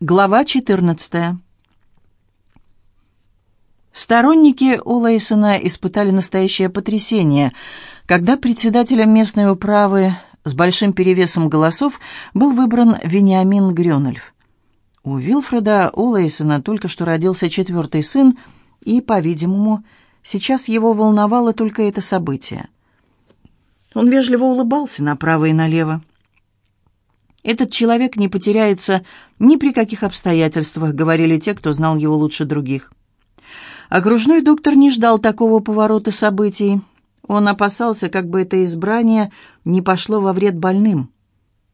Глава 14. Сторонники Олэйсона испытали настоящее потрясение, когда председателем местной управы с большим перевесом голосов был выбран Вениамин Грёнольф. У Вилфреда Олэйсона только что родился четвертый сын, и, по-видимому, сейчас его волновало только это событие. Он вежливо улыбался направо и налево. «Этот человек не потеряется ни при каких обстоятельствах», — говорили те, кто знал его лучше других. Окружной доктор не ждал такого поворота событий. Он опасался, как бы это избрание не пошло во вред больным.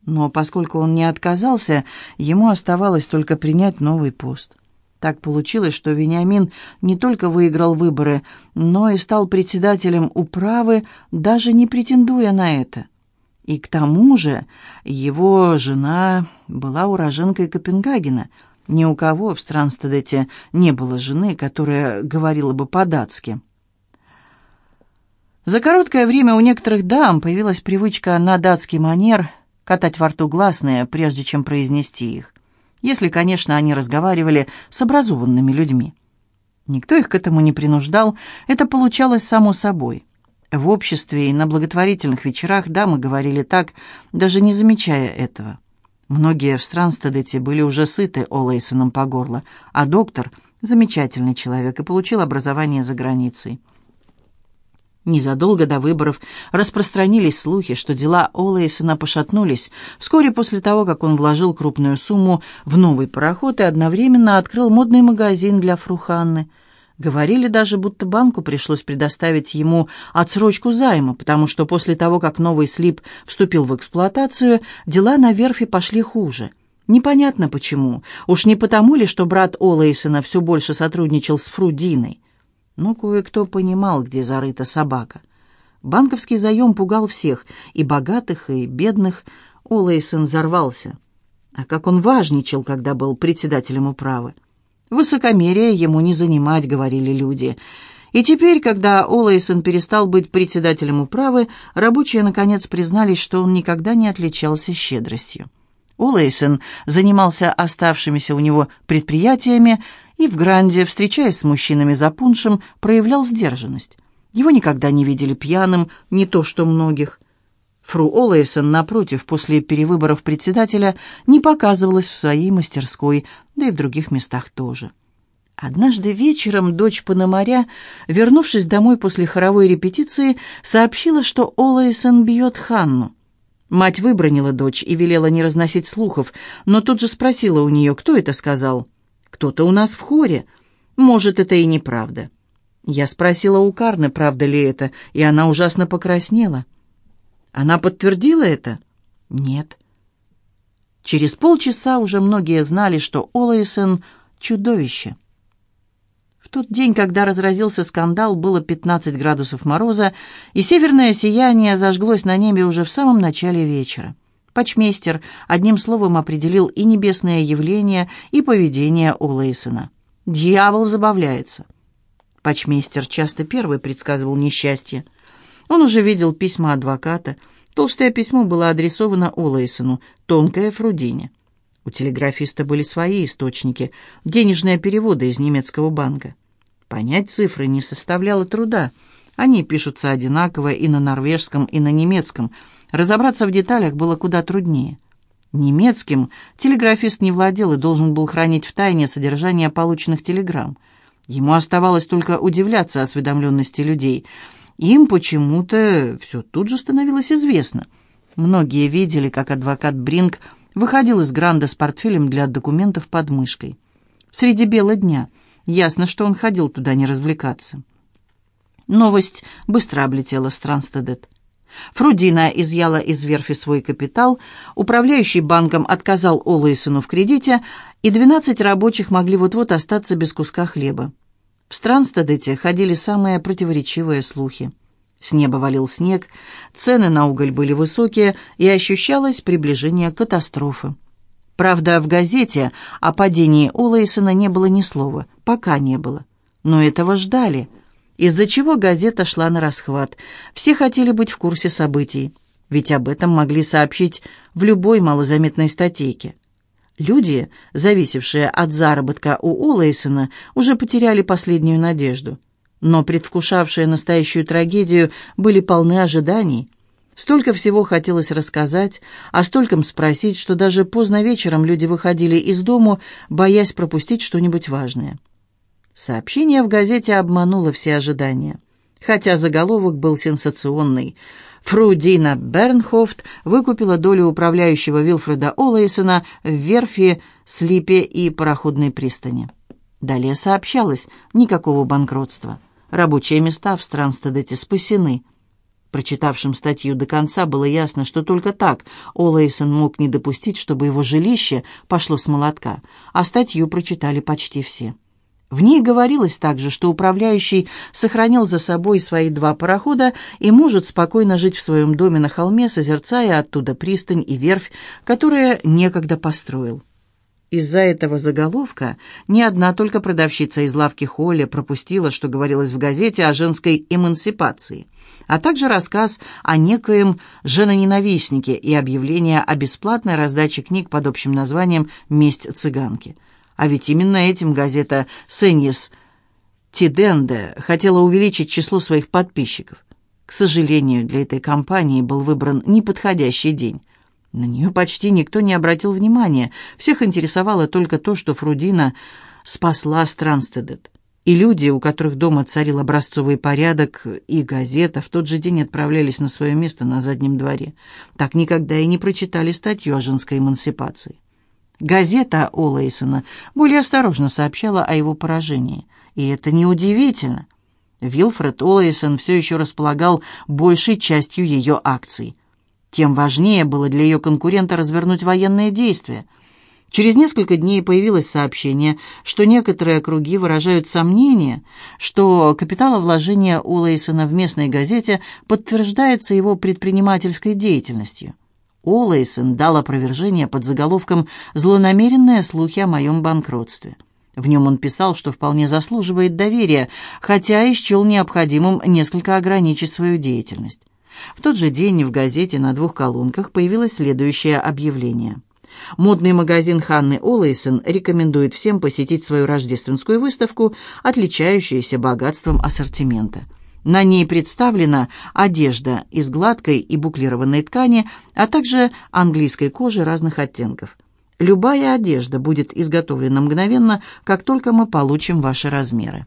Но поскольку он не отказался, ему оставалось только принять новый пост. Так получилось, что Вениамин не только выиграл выборы, но и стал председателем управы, даже не претендуя на это. И к тому же его жена была уроженкой Копенгагена. Ни у кого в Странстедете не было жены, которая говорила бы по-датски. За короткое время у некоторых дам появилась привычка на датский манер катать во рту гласные, прежде чем произнести их. Если, конечно, они разговаривали с образованными людьми. Никто их к этому не принуждал, это получалось само собой. В обществе и на благотворительных вечерах дамы говорили так, даже не замечая этого. Многие в Странстедете были уже сыты Олэйсоном по горло, а доктор — замечательный человек и получил образование за границей. Незадолго до выборов распространились слухи, что дела Олэйсона пошатнулись вскоре после того, как он вложил крупную сумму в новый пароход и одновременно открыл модный магазин для Фруханны — Говорили даже, будто банку пришлось предоставить ему отсрочку займа, потому что после того, как новый слип вступил в эксплуатацию, дела на верфи пошли хуже. Непонятно почему. Уж не потому ли, что брат Олэйсона все больше сотрудничал с Фрудиной. Но кое-кто понимал, где зарыта собака. Банковский заем пугал всех, и богатых, и бедных. Олэйсон взорвался. А как он важничал, когда был председателем управы. Высокомерие ему не занимать, говорили люди. И теперь, когда Олэйсон перестал быть председателем управы, рабочие наконец признались, что он никогда не отличался щедростью. Олэйсон занимался оставшимися у него предприятиями и в Гранде, встречаясь с мужчинами за пуншем, проявлял сдержанность. Его никогда не видели пьяным, не то что многих. Фру Олэйсон, напротив, после перевыборов председателя не показывалась в своей мастерской, да и в других местах тоже. Однажды вечером дочь Пономаря, вернувшись домой после хоровой репетиции, сообщила, что Олэйсон бьет Ханну. Мать выбронила дочь и велела не разносить слухов, но тут же спросила у нее, кто это сказал. «Кто-то у нас в хоре. Может, это и неправда». Я спросила у Карны, правда ли это, и она ужасно покраснела. Она подтвердила это? Нет. Через полчаса уже многие знали, что Олэйсон — чудовище. В тот день, когда разразился скандал, было 15 градусов мороза, и северное сияние зажглось на небе уже в самом начале вечера. Почмейстер одним словом определил и небесное явление, и поведение Олэйсона. «Дьявол забавляется». Почмейстер часто первый предсказывал несчастье. Он уже видел письма адвоката. Толстое письмо было адресовано Олэйсону, тонкое Фрудине. У телеграфиста были свои источники, денежные переводы из немецкого банка. Понять цифры не составляло труда. Они пишутся одинаково и на норвежском, и на немецком. Разобраться в деталях было куда труднее. Немецким телеграфист не владел и должен был хранить в тайне содержание полученных телеграмм. Ему оставалось только удивляться осведомленности людей – им почему-то все тут же становилось известно. Многие видели, как адвокат Бринг выходил из Гранда с портфелем для документов под мышкой. Среди бела дня. Ясно, что он ходил туда не развлекаться. Новость быстро облетела Странстедет. Фрудина изъяла из верфи свой капитал, управляющий банком отказал Олэйсону в кредите, и 12 рабочих могли вот-вот остаться без куска хлеба. В Странстедете ходили самые противоречивые слухи. С неба валил снег, цены на уголь были высокие, и ощущалось приближение катастрофы. Правда, в газете о падении Олэйсона не было ни слова, пока не было. Но этого ждали, из-за чего газета шла на расхват. Все хотели быть в курсе событий, ведь об этом могли сообщить в любой малозаметной статейке. Люди, зависевшие от заработка у Олэйсона, уже потеряли последнюю надежду. Но предвкушавшие настоящую трагедию были полны ожиданий. Столько всего хотелось рассказать, а стольком спросить, что даже поздно вечером люди выходили из дому, боясь пропустить что-нибудь важное. Сообщение в газете обмануло все ожидания. Хотя заголовок был сенсационный – Фру Дина Бернхофт выкупила долю управляющего Вилфреда Олэйсона в верфи, слипе и пароходной пристани. Далее сообщалось, никакого банкротства. Рабочие места в Странстедете спасены. Прочитавшим статью до конца было ясно, что только так Олэйсон мог не допустить, чтобы его жилище пошло с молотка, а статью прочитали почти все. В ней говорилось также, что управляющий сохранил за собой свои два парохода и может спокойно жить в своем доме на холме, созерцая оттуда пристань и верфь, которые некогда построил. Из-за этого заголовка ни одна только продавщица из лавки Холли пропустила, что говорилось в газете о женской эмансипации, а также рассказ о некоем женоненавистнике и объявление о бесплатной раздаче книг под общим названием «Месть цыганки». А ведь именно этим газета «Сеньес Тиденде» хотела увеличить число своих подписчиков. К сожалению, для этой кампании был выбран неподходящий день. На нее почти никто не обратил внимания. Всех интересовало только то, что Фрудина спасла Странстедет. И люди, у которых дома царил образцовый порядок, и газета в тот же день отправлялись на свое место на заднем дворе. Так никогда и не прочитали статью о женской эмансипации. Газета Олэйсона более осторожно сообщала о его поражении. И это неудивительно. Вилфред Олэйсон все еще располагал большей частью ее акций. Тем важнее было для ее конкурента развернуть военные действия. Через несколько дней появилось сообщение, что некоторые круги выражают сомнение, что капиталовложение Олэйсона в местной газете подтверждается его предпринимательской деятельностью. Олэйсон дал опровержение под заголовком «Злонамеренные слухи о моем банкротстве». В нем он писал, что вполне заслуживает доверия, хотя и счел необходимым несколько ограничить свою деятельность. В тот же день в газете на двух колонках появилось следующее объявление. Модный магазин Ханны Олэйсон рекомендует всем посетить свою рождественскую выставку, отличающуюся богатством ассортимента – на ней представлена одежда из гладкой и буклированной ткани, а также английской кожи разных оттенков. Любая одежда будет изготовлена мгновенно, как только мы получим ваши размеры.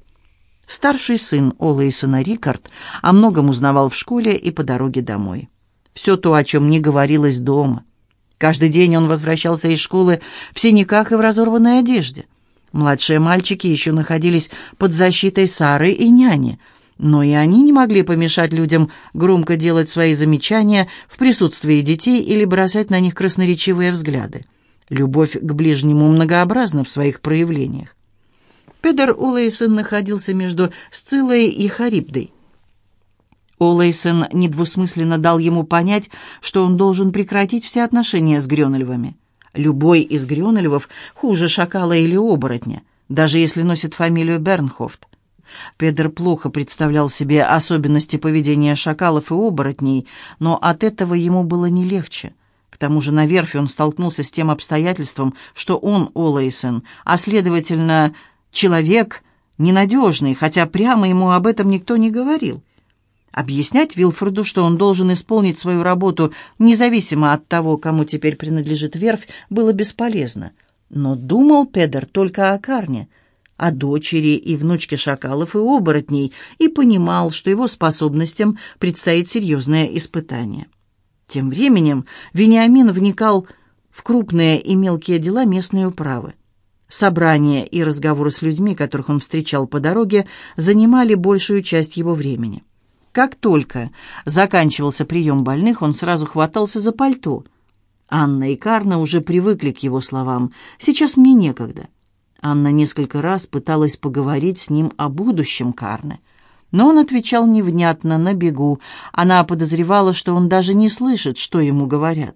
Старший сын Олэйсона Рикард о многом узнавал в школе и по дороге домой. Все то, о чем не говорилось дома. Каждый день он возвращался из школы в синяках и в разорванной одежде. Младшие мальчики еще находились под защитой Сары и няни – но и они не могли помешать людям громко делать свои замечания в присутствии детей или бросать на них красноречивые взгляды. Любовь к ближнему многообразна в своих проявлениях. Педер Улейсон находился между Сцилой и Харибдой. Олэйсон недвусмысленно дал ему понять, что он должен прекратить все отношения с Грёнельвами. Любой из Грёнельвов хуже шакала или оборотня, даже если носит фамилию Бернхофт. Педер плохо представлял себе особенности поведения шакалов и оборотней, но от этого ему было не легче. К тому же на верфи он столкнулся с тем обстоятельством, что он Олэйсон, а, следовательно, человек ненадежный, хотя прямо ему об этом никто не говорил. Объяснять Вилфорду, что он должен исполнить свою работу независимо от того, кому теперь принадлежит верфь, было бесполезно. Но думал Педер только о Карне — о дочери и внучке шакалов и оборотней и понимал, что его способностям предстоит серьезное испытание. Тем временем Вениамин вникал в крупные и мелкие дела местной управы. Собрания и разговоры с людьми, которых он встречал по дороге, занимали большую часть его времени. Как только заканчивался прием больных, он сразу хватался за пальто. Анна и Карна уже привыкли к его словам. «Сейчас мне некогда». Анна несколько раз пыталась поговорить с ним о будущем Карны. Но он отвечал невнятно, на бегу. Она подозревала, что он даже не слышит, что ему говорят.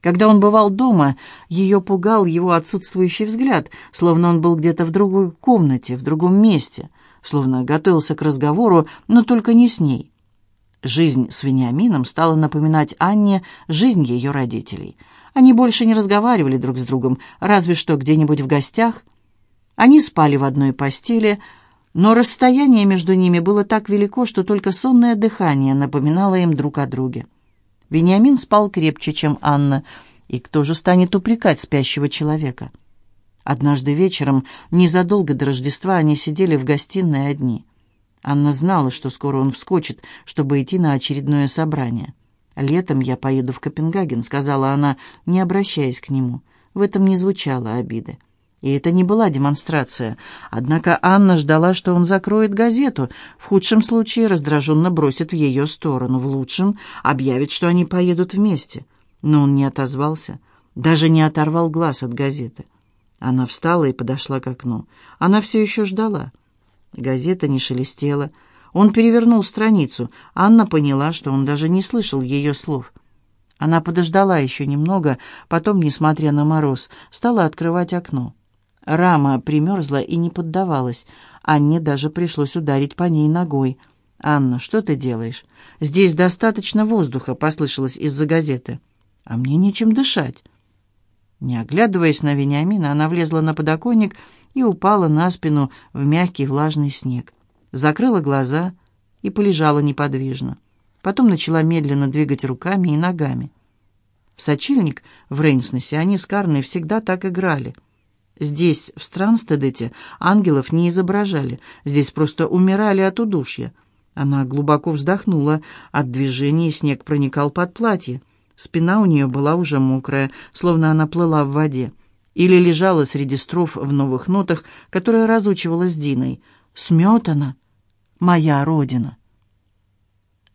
Когда он бывал дома, ее пугал его отсутствующий взгляд, словно он был где-то в другой комнате, в другом месте, словно готовился к разговору, но только не с ней. Жизнь с Вениамином стала напоминать Анне жизнь ее родителей — Они больше не разговаривали друг с другом, разве что где-нибудь в гостях. Они спали в одной постели, но расстояние между ними было так велико, что только сонное дыхание напоминало им друг о друге. Вениамин спал крепче, чем Анна, и кто же станет упрекать спящего человека? Однажды вечером, незадолго до Рождества, они сидели в гостиной одни. Анна знала, что скоро он вскочит, чтобы идти на очередное собрание. «Летом я поеду в Копенгаген», — сказала она, не обращаясь к нему. В этом не звучало обиды. И это не была демонстрация. Однако Анна ждала, что он закроет газету. В худшем случае раздраженно бросит в ее сторону. В лучшем объявит, что они поедут вместе. Но он не отозвался, даже не оторвал глаз от газеты. Она встала и подошла к окну. Она все еще ждала. Газета не шелестела. Он перевернул страницу. Анна поняла, что он даже не слышал ее слов. Она подождала еще немного, потом, несмотря на мороз, стала открывать окно. Рама примерзла и не поддавалась. Анне даже пришлось ударить по ней ногой. «Анна, что ты делаешь? Здесь достаточно воздуха», — послышалось из-за газеты. «А мне нечем дышать». Не оглядываясь на Вениамина, она влезла на подоконник и упала на спину в мягкий влажный снег. Закрыла глаза и полежала неподвижно. Потом начала медленно двигать руками и ногами. В сочельник в Рейнснесе они с Карной всегда так играли — Здесь, в Странстедете, ангелов не изображали, здесь просто умирали от удушья. Она глубоко вздохнула, от движения снег проникал под платье. Спина у нее была уже мокрая, словно она плыла в воде. Или лежала среди строф в новых нотах, которые разучивала с Диной. «Сметана, моя родина».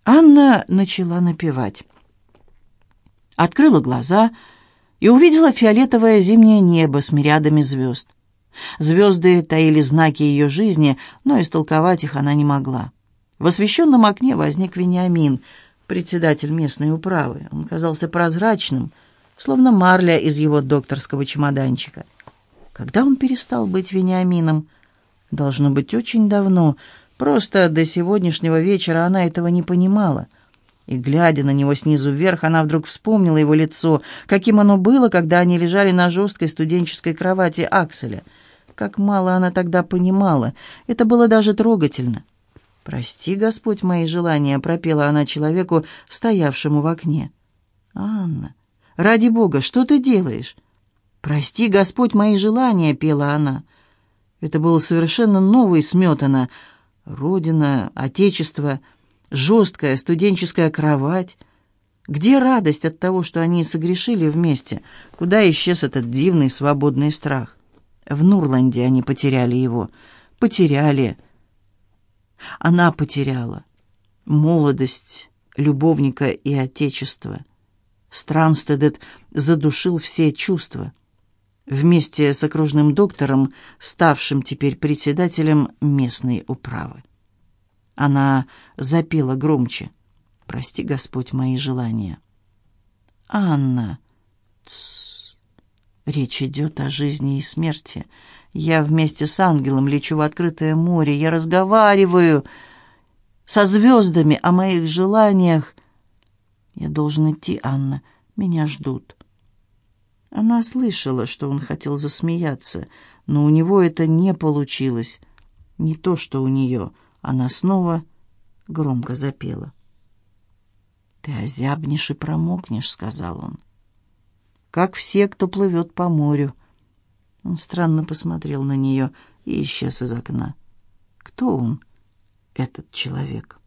Анна начала напевать. Открыла глаза — и увидела фиолетовое зимнее небо с мириадами звезд. Звезды таили знаки ее жизни, но истолковать их она не могла. В освещенном окне возник Вениамин, председатель местной управы. Он казался прозрачным, словно марля из его докторского чемоданчика. Когда он перестал быть Вениамином? Должно быть, очень давно. Просто до сегодняшнего вечера она этого не понимала — и, глядя на него снизу вверх, она вдруг вспомнила его лицо, каким оно было, когда они лежали на жесткой студенческой кровати Акселя. Как мало она тогда понимала. Это было даже трогательно. «Прости, Господь, мои желания», — пропела она человеку, стоявшему в окне. «Анна, ради Бога, что ты делаешь?» «Прости, Господь, мои желания», — пела она. Это было совершенно новый сметано. Родина, Отечество — жесткая студенческая кровать. Где радость от того, что они согрешили вместе? Куда исчез этот дивный свободный страх? В Нурланде они потеряли его. Потеряли. Она потеряла. Молодость, любовника и отечество. Странстедет задушил все чувства. Вместе с окружным доктором, ставшим теперь председателем местной управы. Она запела громче. «Прости, Господь, мои желания». «Анна!» Тс. Речь идет о жизни и смерти. Я вместе с ангелом лечу в открытое море. Я разговариваю со звездами о моих желаниях. Я должен идти, Анна. Меня ждут. Она слышала, что он хотел засмеяться, но у него это не получилось. Не то, что у нее — она снова громко запела. «Ты озябнешь и промокнешь», — сказал он. «Как все, кто плывет по морю». Он странно посмотрел на нее и исчез из окна. «Кто он, этот человек?»